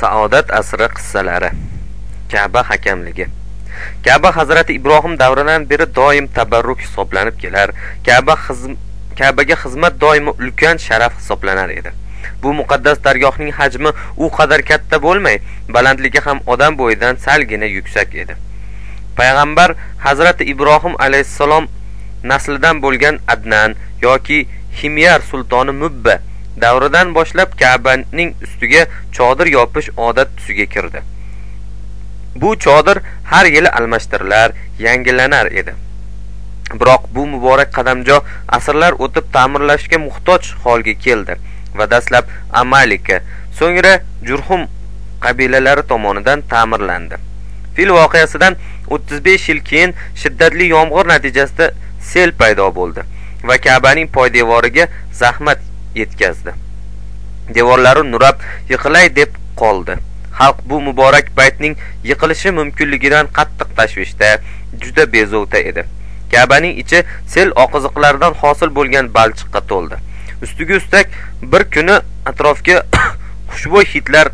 saodat asri qissalari. Kaba hakamligi. Kaba hazrati ibrohim davridan beri doim tabarruk hisoblanib kelar. Kaba kabaga xizmat doimo ulkan sharaf hisoblanar edi. Bu muqaddas dargohning hajmi u qadar katta bo'lmay balandligi ham odam bo'yidan salgina yuksak edi. Payg'ambar hazrati ibrohim alayhissalom naslidan bo'lgan adnan yoki himyar sultoni mubba davridan boshlab kabaning ustiga chodir yopish odat tusiga kirdi. Bu chodir har yili almashtirilar yangilanar edi. Biroq bu muborak qadamjo asrlar o'tib ta'mirlashga muhtoj holga keldi va dastlab amalika so'ngra jurhum qabilalari tomonidan ta'mirlandi. Fil voqeasidan 35 yil keyin shiddatli yomg'ir natijasida sel paydo bo'ldi va kabaning poydevoriga zahmat yetkazdi. Devorlari nurab yiqilay deb qoldi. Xalq bu muborak baytning yiqilishi mumkinligidan qattiq tashvishda juda bezovta edi. Kabaning ichi sel oqiziqlaridan hosil bo'lgan balchiqqa to'ldi. Ustiga ustak bir kuni atrofga xushbo'y hidlar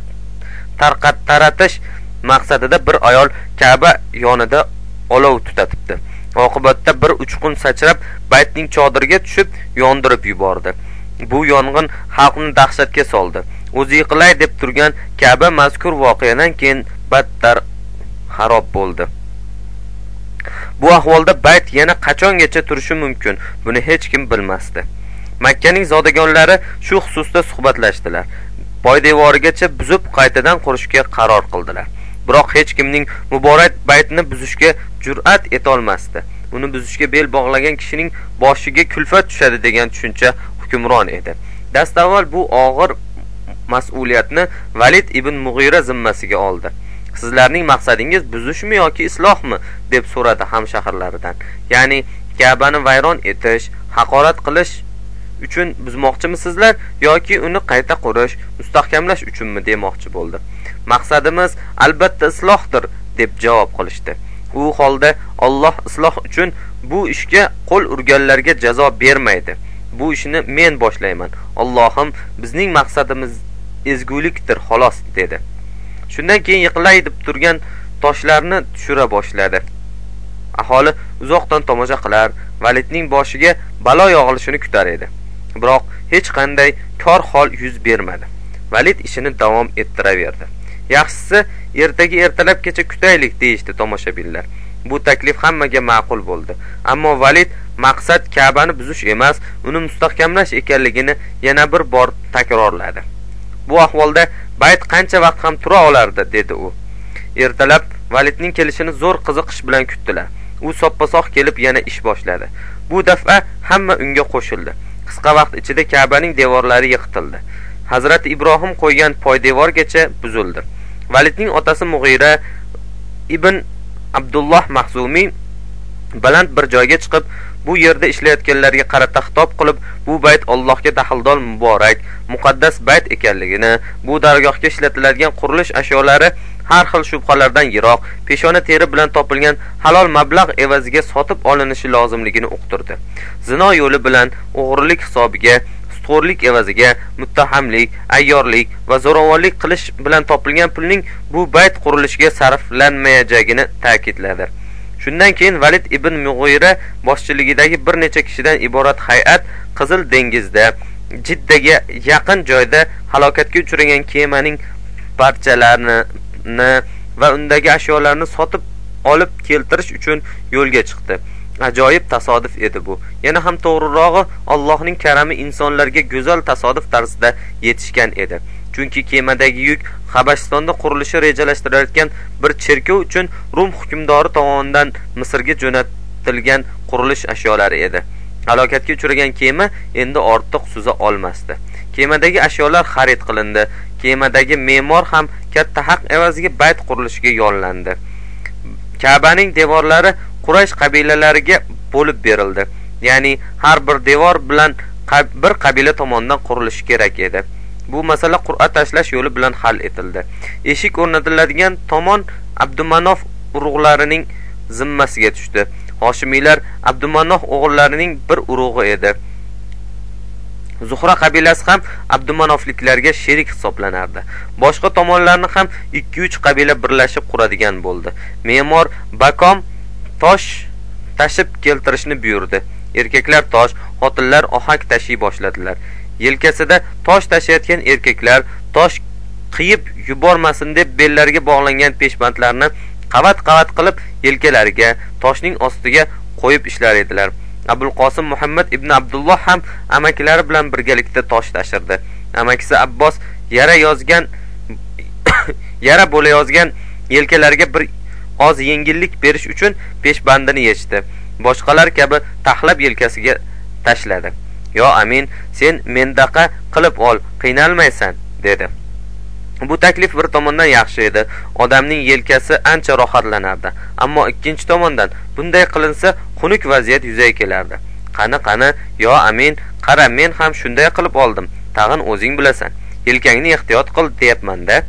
taratish maqsadida bir ayol kaba yonida olov tutatibdi. Oqibatda bir uchqun sachrab baytning chodiriga tushib yondirib yubordi. Bu yong'in xalqni dahshatga soldi. O'zi yiqilay deb turgan kaba mazkur voqeadan keyin battar xarob bo'ldi. Bu ahvolda bayt yana qachongacha turishi mumkin buni hech kim bilmasdi. Makkaning zodagonlari shu xususda suhbatlashdilar. Poydevorigacha buzib qaytadan qurishga qaror qildilar. Biroq hech kimning muborak baytni buzishga jur'at etolmasdi. Uni buzishga bel bog'lagan kishining boshiga kulfat tushadi degan tushuncha hukmron edi. Dastavval bu og'ir mas'uliyatni valid ibn mug'ira zimmasiga oldi. Sizlarning maqsadingiz buzishmi yoki islohmi? deb so'radi hamshaharlaridan ya'ni kabani vayron etish haqorat qilish uchun buzmoqchimisizlar yoki uni qayta qurish mustahkamlash uchunmi demoqchi bo'ldi. Maqsadimiz albatta islohdir deb javob qilishdi. U holda olloh isloh uchun bu ishga qo'l urganlarga jazo bermaydi. Bu ishni men boshlayman. Allohim bizning maqsadimiz ezgulikdir xolos dedi. Shundan keyin yiqilay deb turgan toshlarni tushira boshladi. Aholi uzoqdan tomosha qilar validning boshiga balo yog'ilishini kutar edi. Biroq hech qanday kor hol yuz bermadi. Valid ishini davom ettiraverdi. Yaxshisi ertaga ertalabgacha kutaylik deyishdi tomoshabinlar. Bu taklif hammaga ma'qul bo'ldi. Ammo valid maqsad kabani buzish emas uni mustahkamlash ekanligini yana bir bor takrorladi. Bu ahvolda bayt qancha vaqt ham tura olardi dedi u. Ertalab validning kelishini zo'r qiziqish bilan kutdilar. U soppa sog' kelib yana ish boshladi. Bu daf'a hamma unga qo'shildi. Qisqa vaqt ichida kabaning devorlari yiqitildi hazrati ibrohim qo'ygan poydevorgacha buzildi. Validning otasi mug'ira ibn abdulloh mahzumiy baland bir joyga chiqib bu yerda ishlayotganlarga qarata xitob qilib bu bayt allohga daxldor muborak muqaddas bayt ekanligini bu dargohga ishlatiladigan qurilish ashyolari har xil shubhalardan yiroq peshona teri bilan topilgan halol mablag' evaziga sotib olinishi lozimligini uqtirdi. Zino yo'li bilan o'g'rilik hisobiga sutxo'rlik evaziga muttahamlik ayyorlik va zo'ravonlik qilish bilan topilgan pulning bu bayt qurilishiga sarflanmayajagini ta'kidladi shundan keyin valid ibn mug'ira boshchiligidagi bir necha kishidan iborat hay'at qizil dengizda jiddaga yaqin joyda halokatga uchragan kemaning parchalarini va undagi ashyolarni sotib olib keltirish uchun yo'lga chiqdi. Ajoyib tasodif edi bu. Yana ham to'g'rirog'i allohning karami insonlarga go'zal tasodif tarzida yetishgan edi. Chunki kemadagi yuk habashistonda qurilishi rejalashtirilayotgan bir cherkov uchun rum hukmdori tomonidan misrga jo'natilgan qurilish ashyolari edi. Halokatga uchragan kema endi ortiq suza olmasdi. Kemadagi ashyolar xarid qilindi. Kemadagi me'mor ham katta haq evaziga bayt qurilishiga yollandi. Kabaning devorlari quraysh qabilalariga bo'lib berildi. Ya'ni har bir devor bilan bir qabila tomonidan qurilishi kerak edi. Bu masala qur'a tashlash yo'li bilan hal etildi. Eshik o'rnatiladigan tomon abdumanof urug'larining zimmasiga tushdi. Hoshimiylar abdumanof o'g'illarining bir urug'i edi. Zuhra qabilasi ham abdumanofliklarga sherik hisoblanardi. Boshqa tomonlarni ham ikki uch qabila birlashib quradigan bo'ldi. Me'mor bakom tosh tashib keltirishni buyurdi. Erkaklar tosh xotinlar ohak tashiy boshladilar. Yelkasida tosh tashiyotgan erkaklar tosh qiyib yubormasin deb bellariga bog'langan peshbandlarni qavat qavat qilib yelkalariga toshning ostiga qo'yib ishlar edilar. Abul qosim muhammad ibn abdulloh ham amakilari bilan birgalikda tosh tashirdi. Amakisi abbos yara yozgan yara bo'layozgan yelkalariga bir oz yengillik berish uchun peshbandini yechdi. Boshqalar kabi taxlab yelkasiga tashladi. Yo amin sen mendaqa qilib ol qiynalmaysan dedi. Bu taklif bir tomondan yaxshi edi. Odamning yelkasi ancha rohatlanardi. Ammo ikkinchi tomondan bunday qilinsa xunuk vaziyat yuzaga kelardi. Qani qani yo amin qara men ham shunday qilib oldim. Tag'in o'zing bilasan. Yelkangni ehtiyot qil deyapmanda.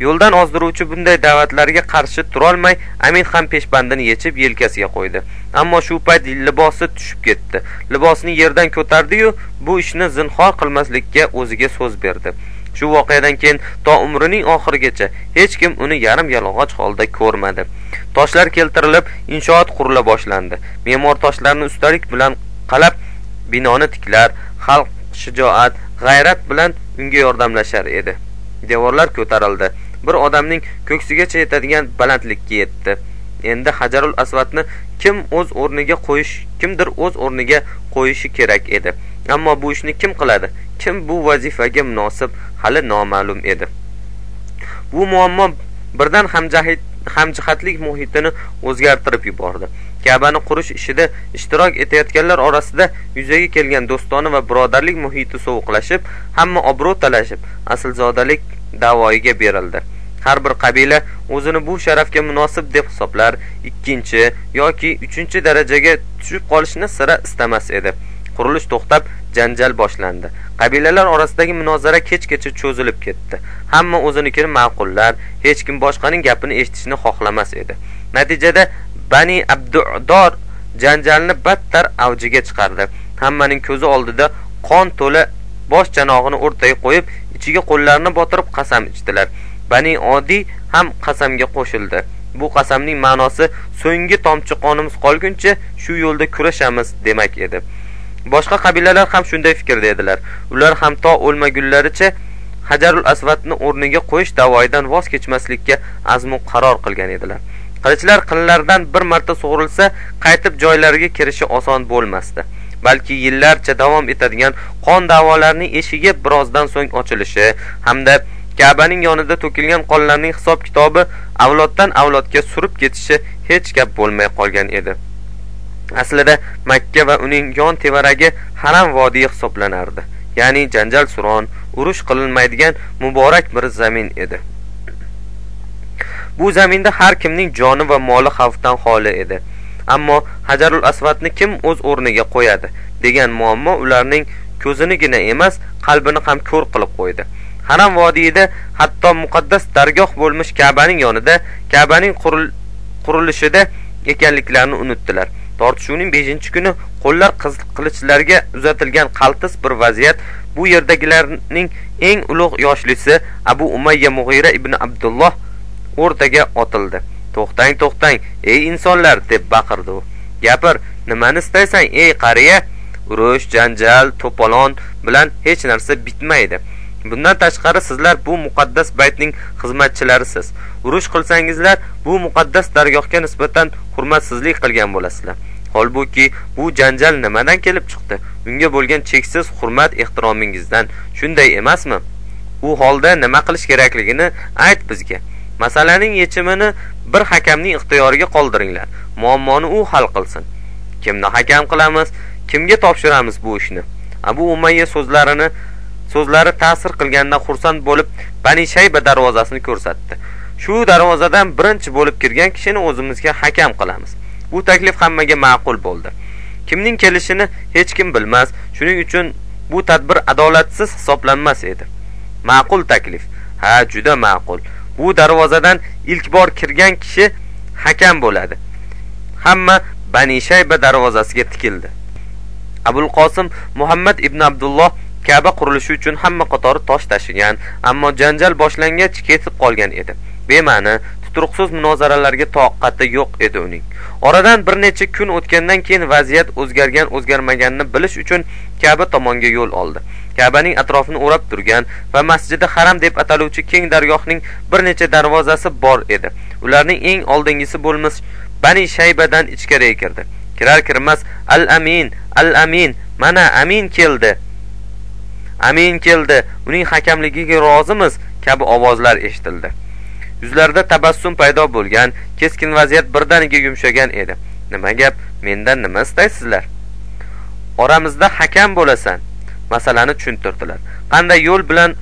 Yo'ldan ozdiruvchi bunday da'vatlarga qarshi turolmay amin ham peshbandini yechib yelkasiga qo'ydi. Ammo shu payt libosi tushib ketdi. Libosini yerdan ko'tardiyu bu ishni zinhor qilmaslikka o'ziga so'z berdi. Shu voqeadan keyin to umrining oxirigacha hech kim uni yarim yalang'och holda ko'rmadi. Toshlar keltirilib inshoot qurila boshlandi. Me'mor toshlarni ustalik bilan qalab binoni tiklar xalq shijoat g'ayrat bilan unga yordamlashar edi. Devorlar ko'tarildi. Bir odamning ko'ksigacha yetadigan balandlikka yetdi. Endi hajarul asvadni kim o'z o'rniga qo'yish kimdir o'z o'rniga qo'yishi kerak edi. Ammo bu ishni kim qiladi? Kim bu vazifaga munosib hali noma'lum edi. Bu muammo birdan hamjihatlik muhitini o'zgartirib yubordi. Kabani qurish ishida ishtirok etayotganlar orasida yuzaga kelgan do'stona va birodarlik muhiti sovuqlashib hamma obro' talashib aslzodalik davoyiga berildi. Har bir qabila o'zini bu sharafga munosib deb hisoblar ikkinchi yoki uchinchi darajaga tushib qolishni sira istamas edi. Qurilish to'xtab janjal boshlandi. Qabilalar orasidagi munozara kechgacha cho'zilib ketdi. Hamma o'zinikini ma'qullar hech kim boshqaning gapini eshitishni xohlamas edi. Natijada bani abdudor janjalni battar avjiga chiqardi. Hammaning ko'zi oldida qon to'la bosh chanog'ini o'rtaga qo'yib ichiga qo'llarini botirib qasam ichdilar. Bani odiy ham qasamga qo'shildi. Bu qasamning ma'nosi so'nggi tomchi qonimiz qolguncha shu yo'lda kurashamiz demak edi. Boshqa qabilalar ham shunday fikrda edilar. Ular ham to o'lmagunlaricha hajarul asvadni o'rniga qo'yish davoyidan voz kechmaslikka azmu qaror qilgan edilar. Qilichlar qinlardan bir marta sug'urilsa qaytib joylariga kirishi oson bo'lmasdi. Balki yillarcha davom etadigan qon da'volarining eshigi birozdan so'ng ochilishi hamda kabaning yonida to'kilgan qonlarning hisob kitobi avloddan avlodga surib ketishi hech gap bo'lmay qolgan edi. Aslida makka va uning yon tevaragi haram vodiyi hisoblanardi ya'ni janjal suron urush qilinmaydigan muborak bir zamin edi. Bu zaminda har kimning joni va moli xavfdan xoli edi. Ammo hajarul asvadni kim o'z o'rniga qo'yadi degan muammo ularning ko'zinigina emas qalbini ham ko'r qilib qo'ydi. Haram vodiyida hatto muqaddas dargoh bo'lmish kabaning yonida kabaning qurilishida ekanliklarini unutdilar. Tortishuvning beshinchi kuni qo'llar qilichlarga uzatilgan qaltis bir vaziyat bu yerdagilarning eng ulug' yoshlisi abu umayya mug'ira ibn abdulloh o'rtaga otildi. To'xtang to'xtang ey insonlar deb baqirdi u. Gapir nimani istaysan ey qariya? Urush janjal to'polon bilan hech narsa bitmaydi. Bundan tashqari sizlar bu muqaddas baytning xizmatchilarisiz. Urush qilsangizlar bu muqaddas dargohga nisbatan hurmatsizlik qilgan bo'lasizlar. Holbuki bu janjal nimadan kelib chiqdi? Unga bo'lgan cheksiz hurmat ehtiromingizdan shunday emasmi? U holda nima qilish kerakligini ayt bizga. Masalaning yechimini bir hakamning ixtiyoriga qoldiringlar. Muammoni u hal qilsin. Kimni hakam qilamiz kimga topshiramiz bu ishni? Abu umayya so'zlarini so'zlari ta'sir qilganidan xursand bo'lib bani shayba darvozasini ko'rsatdi. Shu darvozadan birinchi bo'lib kirgan kishini o'zimizga hakam qilamiz. Bu taklif hammaga ma'qul bo'ldi. Kimning kelishini hech kim bilmas shuning uchun bu tadbir adolatsiz hisoblanmas edi. Ma'qul taklif. Ha juda ma'qul. Bu darvozadan ilk bor kirgan kishi hakam bo'ladi. Hamma bani shayba darvozasiga tikildi. Abul qosim muhammad ibn abdulloh kaba qurilishi uchun hamma qatori tosh tashigan ammo janjal boshlangach ketib qolgan edi. Bema'ni tuturuqsiz munozaralarga toqati yo'q edi uning. Oradan bir necha kun o'tgandan keyin vaziyat o'zgargan o'zgarmaganini bilish uchun kaba tomonga yo'l oldi. Kabaning atrofini o'rab turgan va masjidi haram deb ataluvchi keng dargohning bir necha darvozasi bor edi. Ularning eng oldingisi bo'lmish bani shaybadan ichkariga kirdi. Kirar kirmas al amin al amin mana amin keldi. Amin keldi uning hakamligiga rozimiz kabi ovozlar eshitildi. Yuzlarida tabassum paydo bo'lgan keskin vaziyat birdaniga yumshagan edi. Nima gap mendan nima istaysizlar? Oramizda hakam bo'lasan. Masalani tushuntirdilar. Qanday yo'l bilan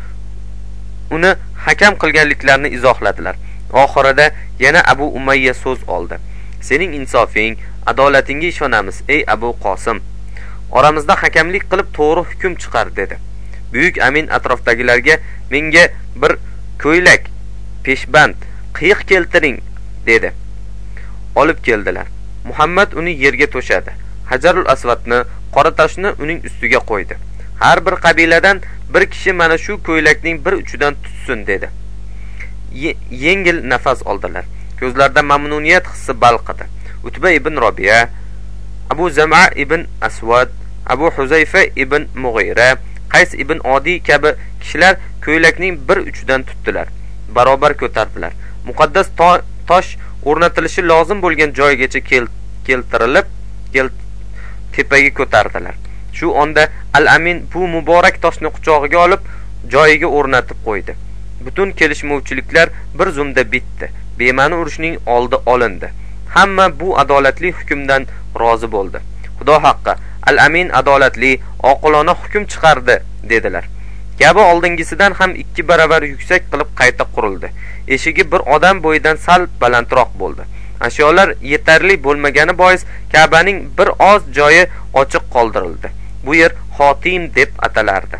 uni hakam qilganliklarini izohladilar. Oxirida yana abu umayya so'z oldi. Sening insofing adolatingga ishonamiz ey abu qosim. Oramizda hakamlik qilib to'g'ri hukm chiqar dedi. Buyuk amin atrofdagilarga menga bir ko'ylak peshband qiyiq keltiring dedi. Olib keldilar. Muhammad uni yerga to'shadi. Hajarul asvadni qora toshni uning ustiga qo'ydi. Har bir qabiladan bir kishi mana shu ko'ylakning bir uchidan tutsin dedi. Yengil nafas oldilar. Ko'zlarida mamnuniyat hissi balqidi utba ibn robiya abu zama ibn asvad abu huzayfa ibn mug'ira qays ibn odiy kabi kishilar ko'ylakning bir uchidan tutdilar. Barobar ko'tardilar. Muqaddas tosh o'rnatilishi lozim bo'lgan joygacha keltirilib tepaga ko'tardilar. Shu onda al amin bu muborak toshni quchog'iga olib joyiga o'rnatib qo'ydi. Butun kelishmovchiliklar bir zumda bitdi. Bema'ni urushning oldi olindi. Hamma bu adolatli hukmdan rozi bo'ldi. Xudo haqqi al amin adolatli oqilona hukm chiqardi dedilar. Kabi oldingisidan ham ikki baravar yuksak qilib qayta qurildi. Eshigi bir odam bo'yidan sal balandroq bo'ldi. Ashyolar yetarli bo'lmagani bois kabaning bir oz joyi ochiq qoldirildi. Bu yer xotim deb atalardi.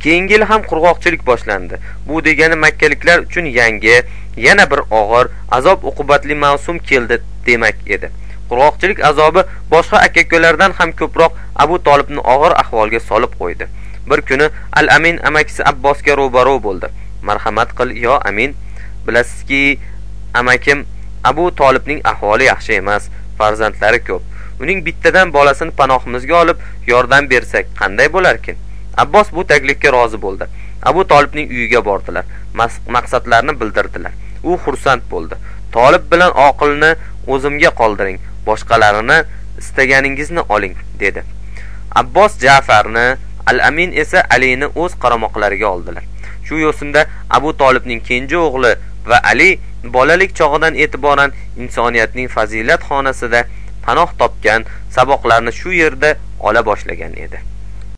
Keyingi yil ham qurg'oqchilik boshlandi. Bu degani makkaliklar uchun yangi yana bir og'ir azob uqubatli mavsum keldi demak edi. Qurg'oqchilik azobi boshqa aka ukalardan ham ko'proq abu tolibni og'ir ahvolga solib qo'ydi. Bir kuni al amin amakisi abbosga ro'baro bo'ldi. Marhamat qil yo amin. Bilasizki amakim abu tolibning ahvoli yaxshi emas farzandlari ko'p. Uning bittadan bolasini panohimizga olib yordam bersak qanday bo'larkin? Abbos bu taklifga rozi bo'ldi. Abu tolibning uyiga bordilar. Maqsadlarini bildirdilar. U xursand bo'ldi. Tolib bilan oqilni o'zimga qoldiring boshqalarini istaganingizni oling dedi. Abbos jafarni al amin esa alini o'z qaramoqlariga oldilar. Shu yo'sinda abu tolibning kenja o'g'li va ali bolalik chog'idan e'tiboran insoniyatning fazilat xonasida panoh topgan saboqlarni shu yerda ola boshlagan edi.